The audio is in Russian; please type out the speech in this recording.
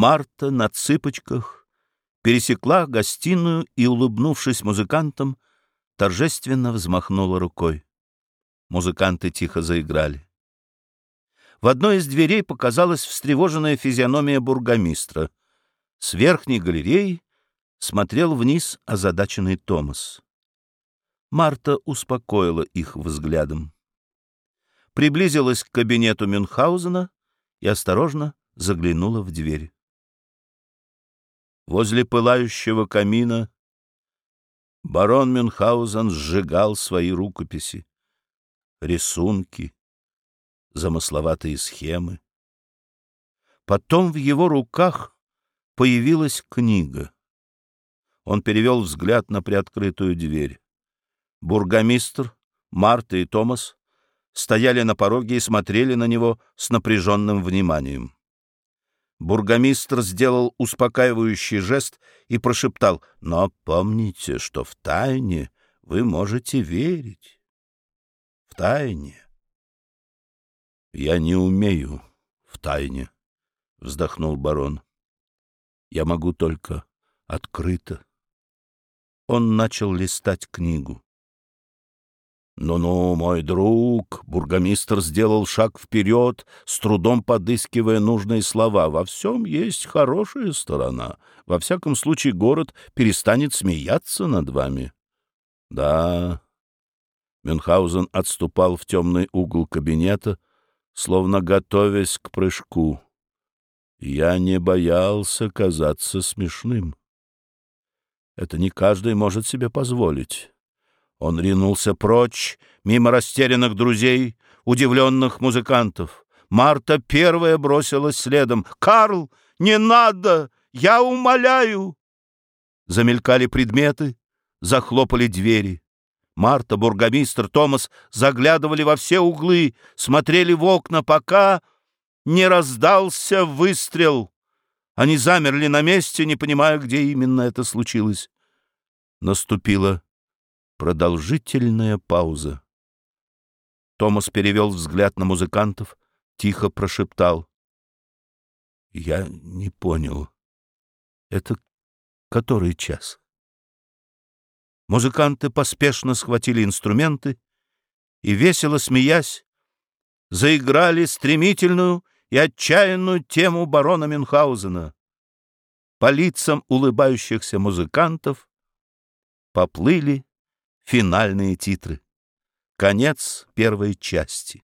Марта на цыпочках пересекла гостиную и, улыбнувшись музыкантам, торжественно взмахнула рукой. Музыканты тихо заиграли. В одной из дверей показалась встревоженная физиономия бургомистра. С верхней галереи смотрел вниз озадаченный Томас. Марта успокоила их взглядом. Приблизилась к кабинету Мюнхгаузена и осторожно заглянула в дверь. Возле пылающего камина барон Мюнхгаузен сжигал свои рукописи, рисунки, замысловатые схемы. Потом в его руках появилась книга. Он перевел взгляд на приоткрытую дверь. Бургомистр, Марта и Томас стояли на пороге и смотрели на него с напряженным вниманием. Бургомистр сделал успокаивающий жест и прошептал, «Но помните, что в тайне вы можете верить. В тайне». «Я не умею в тайне», — вздохнул барон. «Я могу только открыто». Он начал листать книгу. «Ну-ну, мой друг!» — бургомистр сделал шаг вперед, с трудом подыскивая нужные слова. «Во всем есть хорошая сторона. Во всяком случае, город перестанет смеяться над вами». «Да...» Мюнхгаузен отступал в темный угол кабинета, словно готовясь к прыжку. «Я не боялся казаться смешным. Это не каждый может себе позволить». Он ринулся прочь, мимо растерянных друзей, удивленных музыкантов. Марта первая бросилась следом. «Карл, не надо! Я умоляю!» Замелькали предметы, захлопали двери. Марта, бургомистр, Томас заглядывали во все углы, смотрели в окна, пока не раздался выстрел. Они замерли на месте, не понимая, где именно это случилось. Наступила Продолжительная пауза. Томас перевел взгляд на музыкантов, тихо прошептал. «Я не понял. Это который час?» Музыканты поспешно схватили инструменты и, весело смеясь, заиграли стремительную и отчаянную тему барона Мюнхгаузена. По лицам улыбающихся музыкантов поплыли финальные титры. Конец первой части.